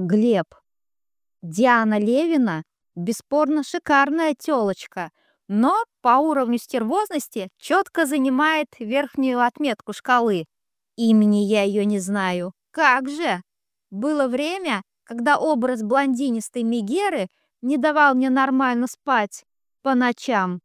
Глеб. Диана Левина бесспорно шикарная тёлочка, но по уровню стервозности четко занимает верхнюю отметку шкалы. Имени я ее не знаю. Как же? Было время, когда образ блондинистой Мегеры не давал мне нормально спать по ночам.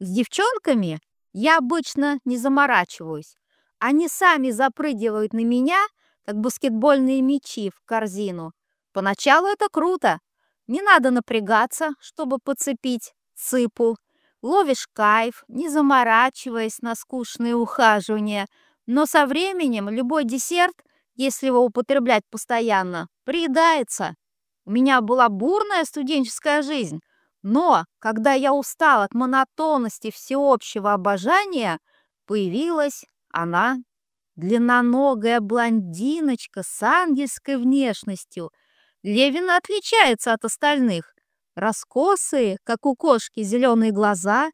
С девчонками я обычно не заморачиваюсь. Они сами запрыгивают на меня, как баскетбольные мячи в корзину. Поначалу это круто. Не надо напрягаться, чтобы подцепить цыпу. Ловишь кайф, не заморачиваясь на скучные ухаживания. Но со временем любой десерт, если его употреблять постоянно, приедается. У меня была бурная студенческая жизнь, но когда я устал от монотонности всеобщего обожания, появилась она, длинноногая блондиночка с ангельской внешностью. Левина отличается от остальных. Раскосые, как у кошки, зеленые глаза,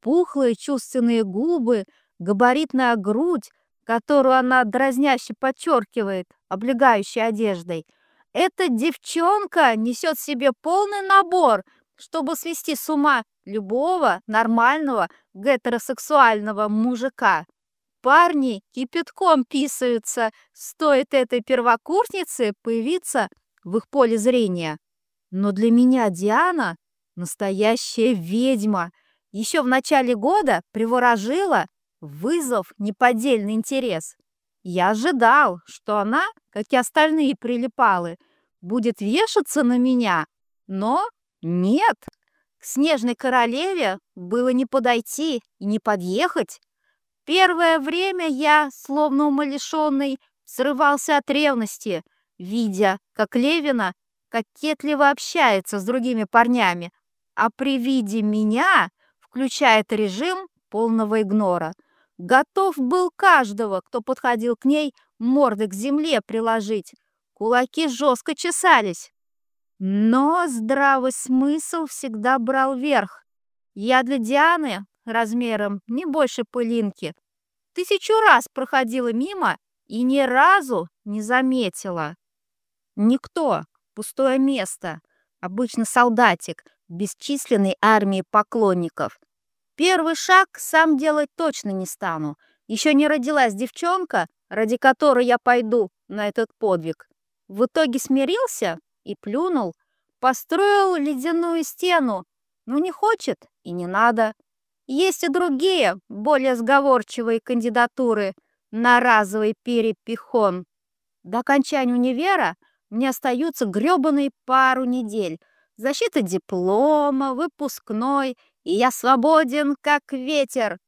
пухлые чувственные губы, габаритная грудь, которую она дразняще подчеркивает, облегающей одеждой. Эта девчонка несет в себе полный набор, чтобы свести с ума любого нормального гетеросексуального мужика. Парни кипятком писаются, стоит этой первокурснице появиться в их поле зрения. Но для меня Диана – настоящая ведьма. Еще в начале года приворожила, вызов неподдельный интерес. Я ожидал, что она, как и остальные прилипалы, будет вешаться на меня, но нет. К снежной королеве было не подойти и не подъехать. Первое время я, словно умалишенный, срывался от ревности, видя, как Левина кокетливо общается с другими парнями, а при виде меня включает режим полного игнора. Готов был каждого, кто подходил к ней, морды к земле приложить. Кулаки жестко чесались. Но здравый смысл всегда брал верх. Я для Дианы размером не больше пылинки. Тысячу раз проходила мимо и ни разу не заметила. Никто, пустое место, обычно солдатик, бесчисленной армии поклонников. Первый шаг сам делать точно не стану. Еще не родилась девчонка, ради которой я пойду на этот подвиг. В итоге смирился и плюнул, построил ледяную стену, но не хочет и не надо. Есть и другие, более сговорчивые кандидатуры на разовый перепихон. До окончания универа мне остаются грёбаные пару недель. Защита диплома, выпускной, и я свободен, как ветер.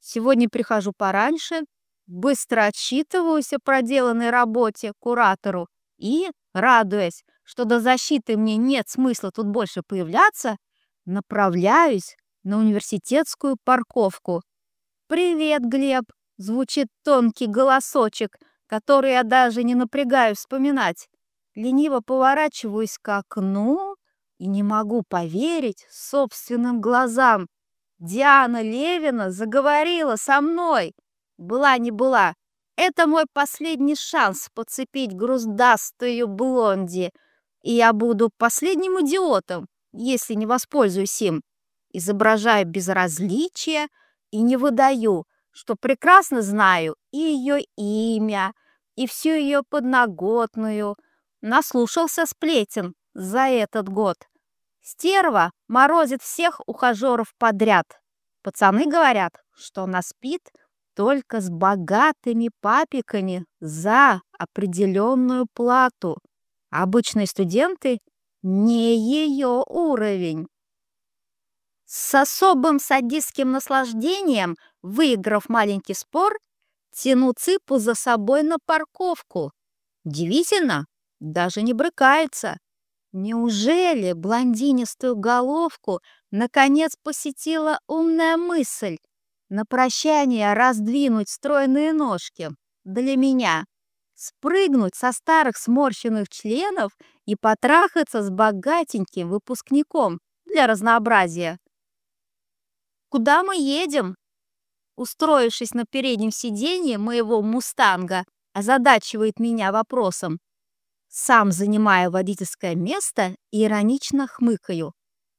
Сегодня прихожу пораньше, быстро отчитываюсь о проделанной работе куратору и, радуясь, что до защиты мне нет смысла тут больше появляться, направляюсь на университетскую парковку. «Привет, Глеб!» — звучит тонкий голосочек, который я даже не напрягаю вспоминать. Лениво поворачиваюсь к окну и не могу поверить собственным глазам. Диана Левина заговорила со мной. Была не была. Это мой последний шанс подцепить груздастую блонди. И я буду последним идиотом, если не воспользуюсь им изображаю безразличие и не выдаю, что прекрасно знаю и ее имя, и всю ее подноготную. Наслушался сплетен за этот год. Стерва морозит всех ухажеров подряд. Пацаны говорят, что она спит только с богатыми папиками за определенную плату. Обычные студенты не ее уровень. С особым садистским наслаждением, выиграв маленький спор, тяну цыпу за собой на парковку. Удивительно, даже не брыкается. Неужели блондинистую головку наконец посетила умная мысль на прощание раздвинуть стройные ножки для меня, спрыгнуть со старых сморщенных членов и потрахаться с богатеньким выпускником для разнообразия? Куда мы едем?» Устроившись на переднем сиденье моего «Мустанга», озадачивает меня вопросом. Сам занимая водительское место, иронично хмыкаю.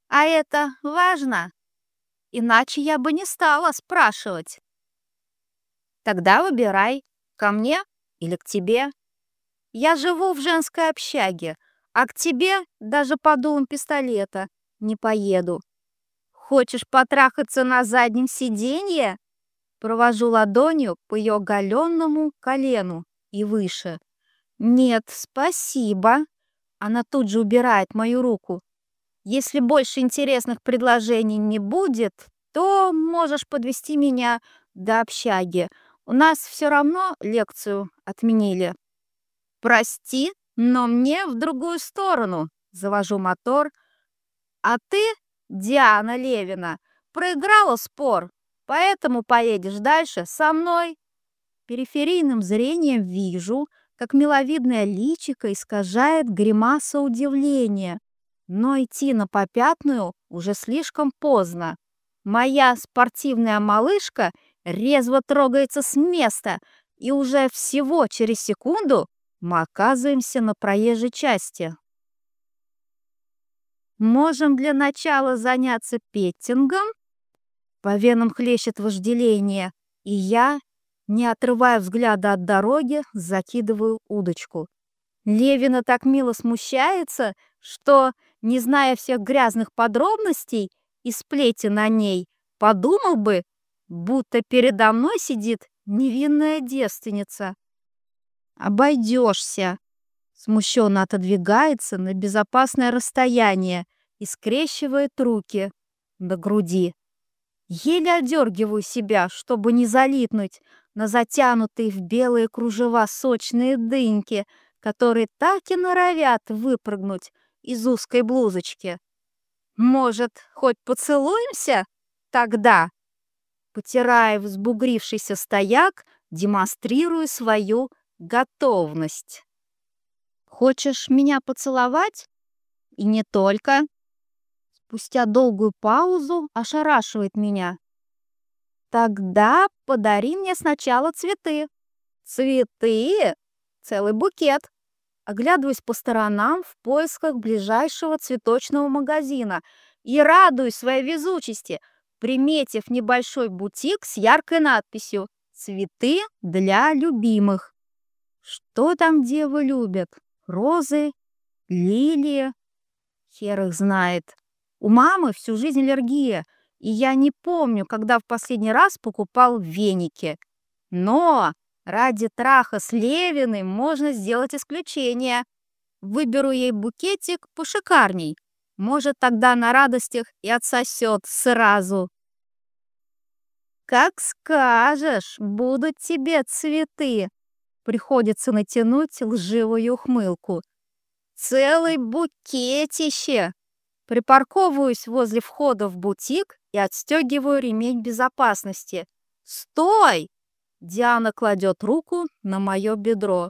А это важно? Иначе я бы не стала спрашивать. Тогда выбирай, ко мне или к тебе. Я живу в женской общаге, а к тебе даже по дулам пистолета не поеду. Хочешь потрахаться на заднем сиденье? Провожу ладонью по ее оголенному колену и выше. Нет, спасибо. Она тут же убирает мою руку. Если больше интересных предложений не будет, то можешь подвести меня до общаги. У нас все равно лекцию отменили. Прости, но мне в другую сторону. Завожу мотор. А ты, Диана Левина, проиграла спор, поэтому поедешь дальше со мной. Периферийным зрением вижу, как миловидное личико искажает гримаса удивления. Но идти на попятную уже слишком поздно. Моя спортивная малышка резво трогается с места, и уже всего через секунду мы оказываемся на проезжей части. Можем для начала заняться петтингом? По венам хлещет вожделение, и я, не отрывая взгляда от дороги, закидываю удочку. Левина так мило смущается, что, не зная всех грязных подробностей и сплети на ней, подумал бы, будто передо мной сидит невинная девственница. «Обойдешься!» Смущенно отодвигается на безопасное расстояние и скрещивает руки до груди. Еле одергиваю себя, чтобы не залипнуть на затянутые в белые кружева сочные дыньки, которые так и норовят выпрыгнуть из узкой блузочки. Может, хоть поцелуемся? Тогда. Потирая взбугрившийся стояк, демонстрирую свою готовность. Хочешь меня поцеловать? И не только. Спустя долгую паузу ошарашивает меня. Тогда подари мне сначала цветы. Цветы? Целый букет. Оглядываюсь по сторонам в поисках ближайшего цветочного магазина и радуюсь своей везучести, приметив небольшой бутик с яркой надписью «Цветы для любимых». Что там девы любят? Розы? Лилии? Хер их знает. У мамы всю жизнь аллергия, и я не помню, когда в последний раз покупал веники. Но ради траха с Левиной можно сделать исключение. Выберу ей букетик пошикарней. Может, тогда на радостях и отсосет сразу. «Как скажешь, будут тебе цветы!» Приходится натянуть лживую ухмылку. «Целый букетище!» Припарковываюсь возле входа в бутик и отстегиваю ремень безопасности. «Стой!» Диана кладет руку на мое бедро.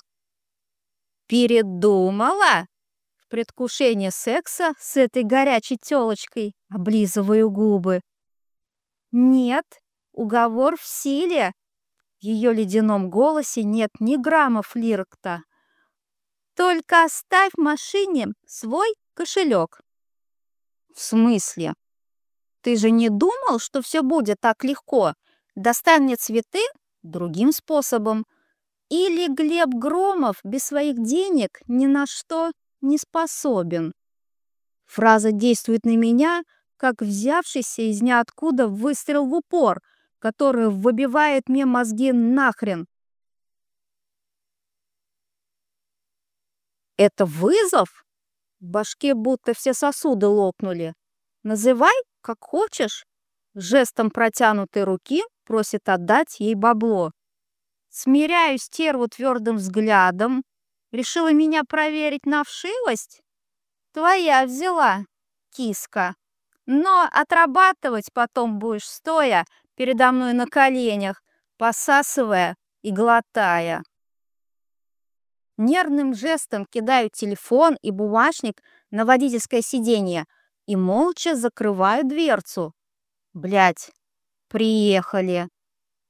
«Передумала?» В предвкушении секса с этой горячей тёлочкой облизываю губы. «Нет, уговор в силе!» В ее ледяном голосе нет ни грамма флирта. «Только оставь в машине свой кошелек». «В смысле? Ты же не думал, что все будет так легко? Достань мне цветы другим способом. Или Глеб Громов без своих денег ни на что не способен?» Фраза действует на меня, как взявшийся из ниоткуда выстрел в упор – который выбивает мне мозги нахрен. Это вызов? В башке будто все сосуды лопнули. Называй, как хочешь. Жестом протянутой руки просит отдать ей бабло. Смиряю стерву твердым взглядом. Решила меня проверить на вшивость? Твоя взяла, киска. Но отрабатывать потом будешь стоя передо мной на коленях, посасывая и глотая. Нервным жестом кидаю телефон и бумажник на водительское сиденье и молча закрываю дверцу. Блять, приехали.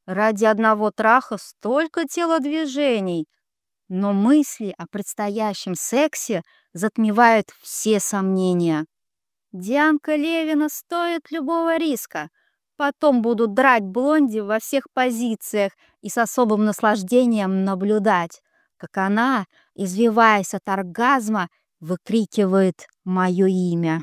Ради одного траха столько телодвижений. но мысли о предстоящем сексе затмевают все сомнения. Дианка Левина стоит любого риска. Потом будут драть блонди во всех позициях и с особым наслаждением наблюдать, как она, извиваясь от оргазма, выкрикивает мое имя.